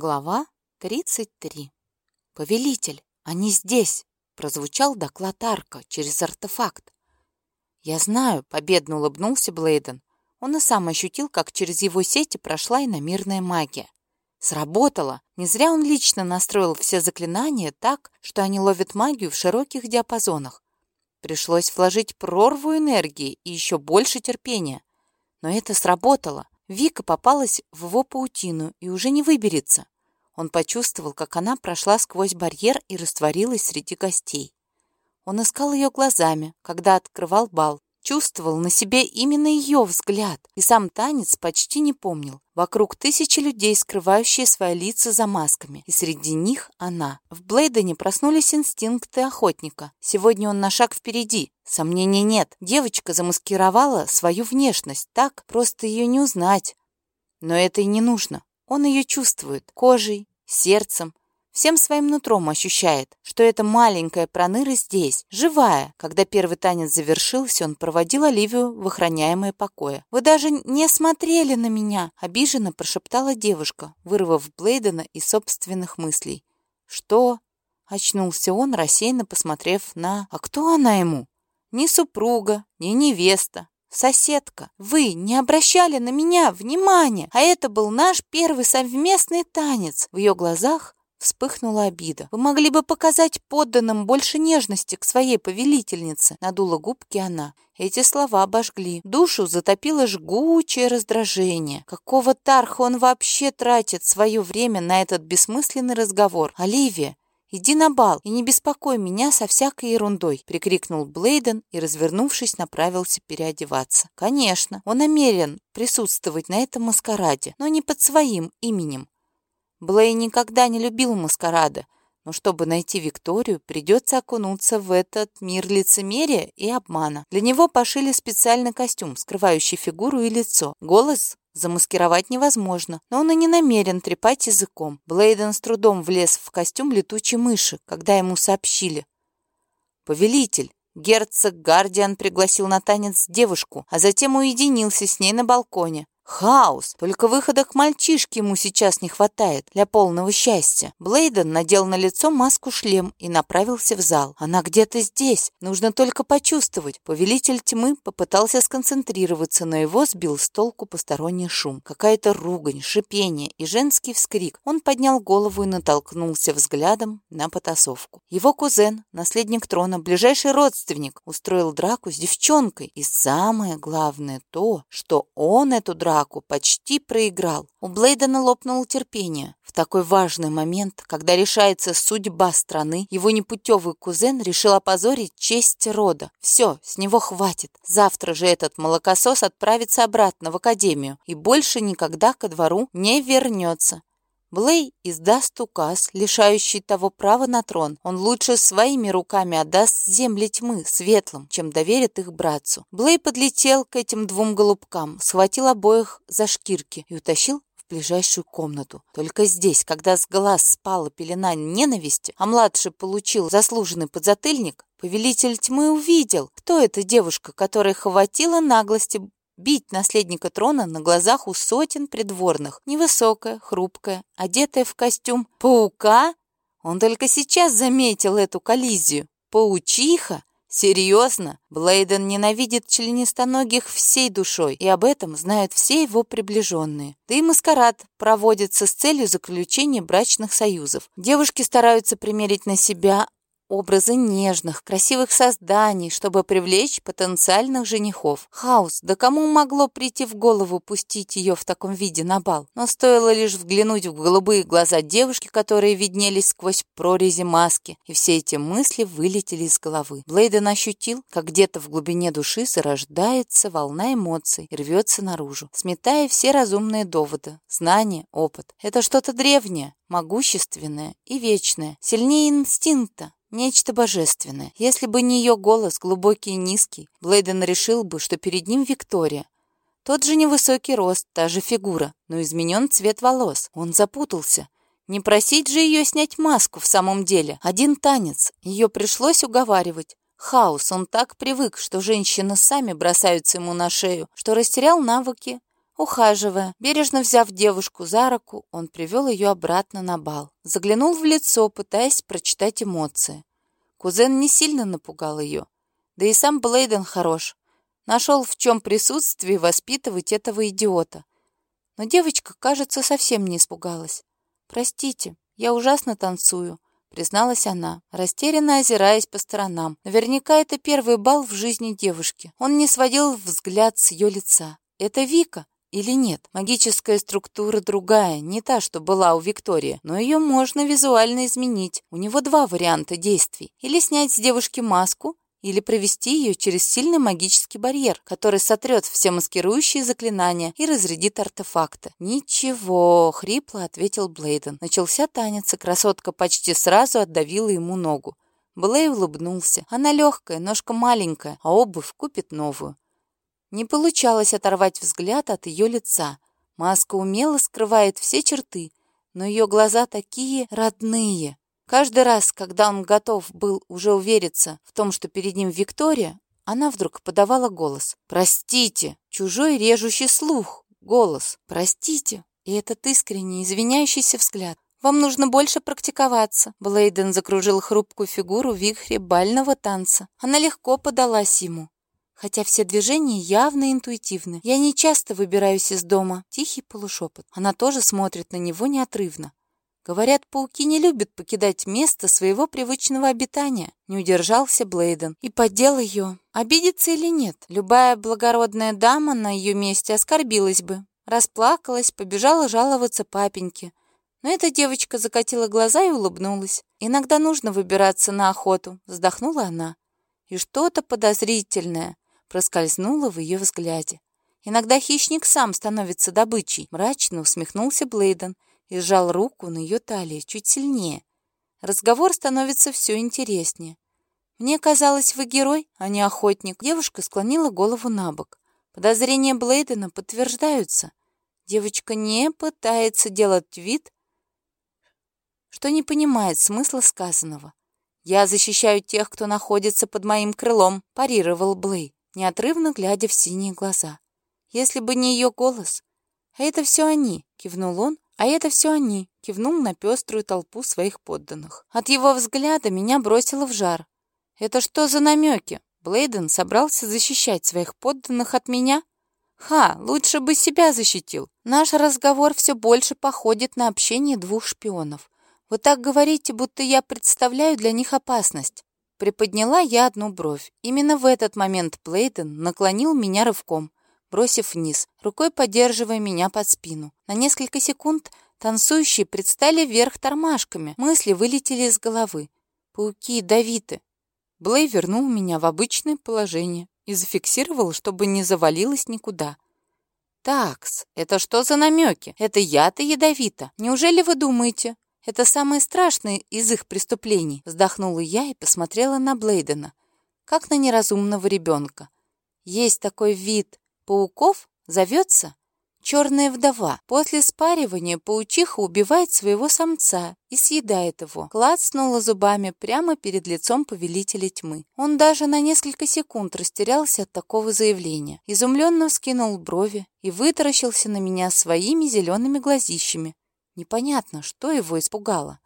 Глава 33. «Повелитель, они здесь!» — прозвучал доклад Арка через артефакт. «Я знаю», — победно улыбнулся Блейден. Он и сам ощутил, как через его сети прошла иномирная магия. Сработало! Не зря он лично настроил все заклинания так, что они ловят магию в широких диапазонах. Пришлось вложить прорву энергии и еще больше терпения. Но это сработало. Вика попалась в его паутину и уже не выберется. Он почувствовал, как она прошла сквозь барьер и растворилась среди гостей. Он искал ее глазами, когда открывал бал, чувствовал на себе именно ее взгляд, и сам танец почти не помнил. Вокруг тысячи людей, скрывающие свои лица за масками, и среди них она. В Блейдене проснулись инстинкты охотника. Сегодня он на шаг впереди. Сомнений нет. Девочка замаскировала свою внешность, так просто ее не узнать. Но это и не нужно. Он ее чувствует кожей, сердцем, всем своим нутром ощущает, что эта маленькая проныра здесь, живая. Когда первый танец завершился, он проводил Оливию в охраняемое покое. «Вы даже не смотрели на меня!» — обиженно прошептала девушка, вырвав Блейдена из собственных мыслей. «Что?» — очнулся он, рассеянно посмотрев на... «А кто она ему?» «Ни супруга, ни невеста, «Соседка, вы не обращали на меня внимания, а это был наш первый совместный танец». В ее глазах Вспыхнула обида. «Вы могли бы показать подданным больше нежности к своей повелительнице», — надула губки она. Эти слова обожгли. Душу затопило жгучее раздражение. Какого тарха он вообще тратит свое время на этот бессмысленный разговор? «Оливия, иди на бал и не беспокой меня со всякой ерундой», — прикрикнул Блейден и, развернувшись, направился переодеваться. Конечно, он намерен присутствовать на этом маскараде, но не под своим именем. Блей никогда не любил маскарада, но чтобы найти Викторию, придется окунуться в этот мир лицемерия и обмана. Для него пошили специальный костюм, скрывающий фигуру и лицо. Голос замаскировать невозможно, но он и не намерен трепать языком. Блейден с трудом влез в костюм летучей мыши, когда ему сообщили. «Повелитель, герцог Гардиан пригласил на танец девушку, а затем уединился с ней на балконе. Хаос! Только выхода к мальчишке ему сейчас не хватает для полного счастья. Блейден надел на лицо маску-шлем и направился в зал. Она где-то здесь. Нужно только почувствовать. Повелитель тьмы попытался сконцентрироваться, но его сбил с толку посторонний шум. Какая-то ругань, шипение и женский вскрик. Он поднял голову и натолкнулся взглядом на потасовку. Его кузен, наследник трона, ближайший родственник, устроил драку с девчонкой. И самое главное то, что он эту драку драку, почти проиграл. У Блейдена лопнуло терпение. В такой важный момент, когда решается судьба страны, его непутевый кузен решил опозорить честь рода. Все, с него хватит. Завтра же этот молокосос отправится обратно в академию и больше никогда ко двору не вернется. Блей издаст указ, лишающий того права на трон. Он лучше своими руками отдаст земли тьмы светлым, чем доверит их братцу. Блей подлетел к этим двум голубкам, схватил обоих за шкирки и утащил в ближайшую комнату. Только здесь, когда с глаз спала пелена ненависти, а младший получил заслуженный подзатыльник, повелитель тьмы увидел, кто эта девушка, которая хватила наглости бить наследника трона на глазах у сотен придворных. Невысокая, хрупкая, одетая в костюм паука. Он только сейчас заметил эту коллизию. Паучиха? Серьезно? Блейден ненавидит членистоногих всей душой, и об этом знают все его приближенные. Да и маскарад проводится с целью заключения брачных союзов. Девушки стараются примерить на себя образы нежных, красивых созданий, чтобы привлечь потенциальных женихов. Хаос, да кому могло прийти в голову пустить ее в таком виде на бал? Но стоило лишь взглянуть в голубые глаза девушки, которые виднелись сквозь прорези маски, и все эти мысли вылетели из головы. Блейден ощутил, как где-то в глубине души зарождается волна эмоций и рвется наружу, сметая все разумные доводы, знания, опыт. Это что-то древнее, могущественное и вечное, сильнее инстинкта, Нечто божественное. Если бы не ее голос, глубокий и низкий, Блейден решил бы, что перед ним Виктория. Тот же невысокий рост, та же фигура, но изменен цвет волос. Он запутался. Не просить же ее снять маску в самом деле. Один танец. Ее пришлось уговаривать. Хаос, он так привык, что женщины сами бросаются ему на шею, что растерял навыки Ухаживая, бережно взяв девушку за руку, он привел ее обратно на бал. Заглянул в лицо, пытаясь прочитать эмоции. Кузен не сильно напугал ее. Да и сам Блейден хорош. Нашел, в чем присутствие воспитывать этого идиота. Но девочка, кажется, совсем не испугалась. «Простите, я ужасно танцую», — призналась она, растерянно озираясь по сторонам. Наверняка это первый бал в жизни девушки. Он не сводил взгляд с ее лица. «Это Вика», или нет? Магическая структура другая, не та, что была у Виктории, но ее можно визуально изменить. У него два варианта действий. Или снять с девушки маску, или провести ее через сильный магический барьер, который сотрет все маскирующие заклинания и разрядит артефакты. «Ничего», — хрипло ответил Блейден. Начался танец, и красотка почти сразу отдавила ему ногу. Блей улыбнулся. Она легкая, ножка маленькая, а обувь купит новую. Не получалось оторвать взгляд от ее лица. Маска умело скрывает все черты, но ее глаза такие родные. Каждый раз, когда он готов был уже увериться в том, что перед ним Виктория, она вдруг подавала голос. «Простите!» Чужой режущий слух. Голос. «Простите!» И этот искренний, извиняющийся взгляд. «Вам нужно больше практиковаться». Блейден закружил хрупкую фигуру в вихре бального танца. Она легко подалась ему хотя все движения явно интуитивны. Я не часто выбираюсь из дома. Тихий полушепот. Она тоже смотрит на него неотрывно. Говорят, пауки не любят покидать место своего привычного обитания. Не удержался Блейден и поддел ее. Обидится или нет? Любая благородная дама на ее месте оскорбилась бы. Расплакалась, побежала жаловаться папеньке. Но эта девочка закатила глаза и улыбнулась. «Иногда нужно выбираться на охоту», — вздохнула она. И что-то подозрительное, проскользнуло в ее взгляде. Иногда хищник сам становится добычей. Мрачно усмехнулся Блейден и сжал руку на ее талии чуть сильнее. Разговор становится все интереснее. «Мне казалось, вы герой, а не охотник». Девушка склонила голову на бок. Подозрения Блейдена подтверждаются. Девочка не пытается делать вид, что не понимает смысла сказанного. «Я защищаю тех, кто находится под моим крылом», – парировал Блей неотрывно глядя в синие глаза. «Если бы не ее голос...» «А это все они», — кивнул он, «а это все они», — кивнул на пеструю толпу своих подданных. От его взгляда меня бросило в жар. «Это что за намеки? Блейден собрался защищать своих подданных от меня?» «Ха, лучше бы себя защитил. Наш разговор все больше походит на общение двух шпионов. Вы так говорите, будто я представляю для них опасность. Приподняла я одну бровь. Именно в этот момент Плейтон наклонил меня рывком, бросив вниз, рукой поддерживая меня под спину. На несколько секунд танцующие предстали вверх тормашками. Мысли вылетели из головы. Пауки ядовиты. Блей вернул меня в обычное положение и зафиксировал, чтобы не завалилось никуда. «Такс, это что за намеки? Это я-то ядовита. Неужели вы думаете, это самое страшное из их преступлений, вздохнула я и посмотрела на Блейдена, как на неразумного ребенка. Есть такой вид пауков, зовется черная вдова. После спаривания паучиха убивает своего самца и съедает его. Клацнула зубами прямо перед лицом повелителя тьмы. Он даже на несколько секунд растерялся от такого заявления. Изумленно вскинул брови и вытаращился на меня своими зелеными глазищами. Непонятно, что его испугало.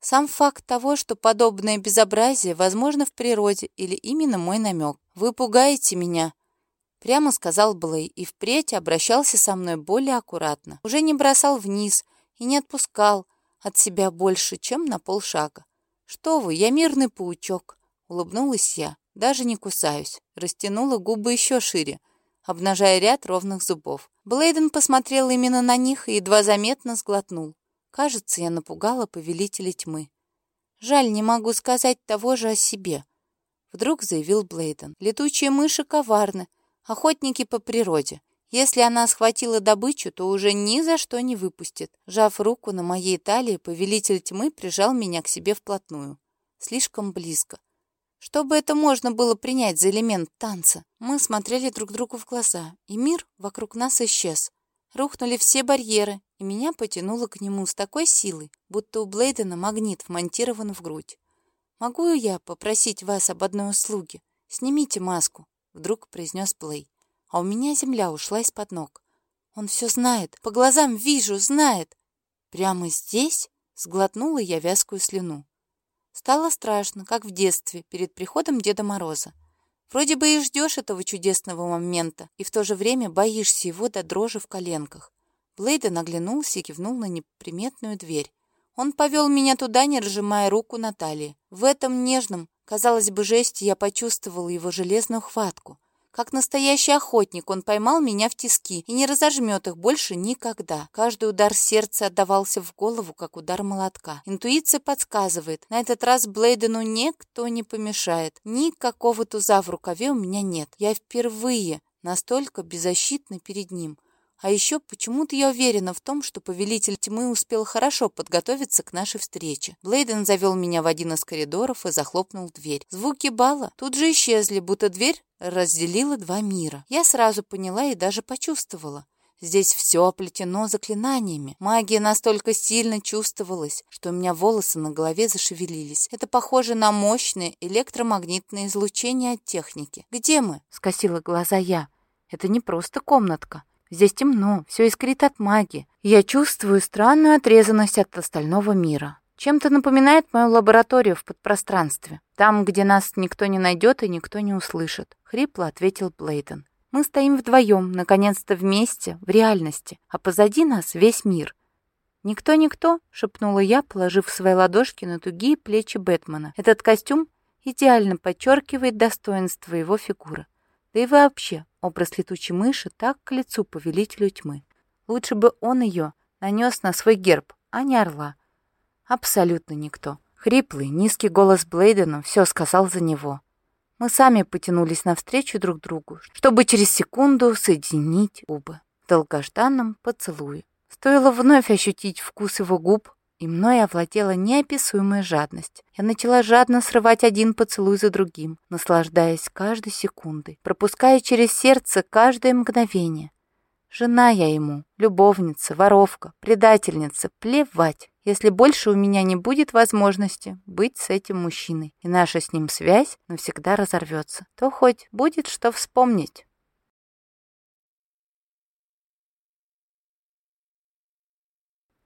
Сам факт того, что подобное безобразие возможно в природе или именно мой намек. «Вы пугаете меня», — прямо сказал Блей и впредь обращался со мной более аккуратно. Уже не бросал вниз и не отпускал от себя больше, чем на полшага. «Что вы, я мирный паучок», — улыбнулась я. «Даже не кусаюсь». Растянула губы еще шире обнажая ряд ровных зубов. Блейден посмотрел именно на них и едва заметно сглотнул. Кажется, я напугала повелителя тьмы. Жаль, не могу сказать того же о себе. Вдруг заявил Блейден. Летучие мыши коварны, охотники по природе. Если она схватила добычу, то уже ни за что не выпустит. Жав руку на моей талии, повелитель тьмы прижал меня к себе вплотную. Слишком близко. Что бы это можно было принять за элемент танца? Мы смотрели друг другу в глаза, и мир вокруг нас исчез. Рухнули все барьеры, и меня потянуло к нему с такой силой, будто у Блейдена магнит вмонтирован в грудь. «Могу я попросить вас об одной услуге? Снимите маску», — вдруг произнес Блей. А у меня земля ушла из-под ног. Он все знает, по глазам вижу, знает. Прямо здесь сглотнула я вязкую слюну. Стало страшно, как в детстве, перед приходом Деда Мороза. Вроде бы и ждешь этого чудесного момента, и в то же время боишься его до дрожи в коленках. Блейден оглянулся и кивнул на неприметную дверь. Он повел меня туда, не разжимая руку Натальи. В этом нежном, казалось бы, жесте я почувствовала его железную хватку. Как настоящий охотник он поймал меня в тиски и не разожмет их больше никогда. Каждый удар сердца отдавался в голову, как удар молотка. Интуиция подсказывает, на этот раз Блейдену никто не помешает. Никакого туза в рукаве у меня нет. Я впервые настолько беззащитна перед ним. А еще почему-то я уверена в том, что повелитель тьмы успел хорошо подготовиться к нашей встрече. Блейден завел меня в один из коридоров и захлопнул дверь. Звуки бала тут же исчезли, будто дверь разделила два мира. Я сразу поняла и даже почувствовала. Здесь все оплетено заклинаниями. Магия настолько сильно чувствовалась, что у меня волосы на голове зашевелились. Это похоже на мощное электромагнитное излучение от техники. «Где мы?» — скосила глаза я. «Это не просто комнатка. Здесь темно, все искрит от магии. Я чувствую странную отрезанность от остального мира. Чем-то напоминает мою лабораторию в подпространстве. Там, где нас никто не найдет и никто не услышит. Хрипло ответил Блейден. Мы стоим вдвоем, наконец-то вместе, в реальности, а позади нас весь мир. «Никто-никто», — шепнула я, положив свои ладошки на тугие плечи Бэтмена. «Этот костюм идеально подчеркивает достоинство его фигуры. Да и вообще, образ летучей мыши так к лицу повелителю тьмы. Лучше бы он ее нанес на свой герб, а не орла. Абсолютно никто. Хриплый, низкий голос Блейдена все сказал за него. Мы сами потянулись навстречу друг другу, чтобы через секунду соединить губы в долгожданном поцелуе. Стоило вновь ощутить вкус его губ, и мной овладела неописуемая жадность. Я начала жадно срывать один поцелуй за другим, наслаждаясь каждой секундой, пропуская через сердце каждое мгновение. Жена я ему, любовница, воровка, предательница, плевать, если больше у меня не будет возможности быть с этим мужчиной, и наша с ним связь навсегда разорвется, то хоть будет что вспомнить.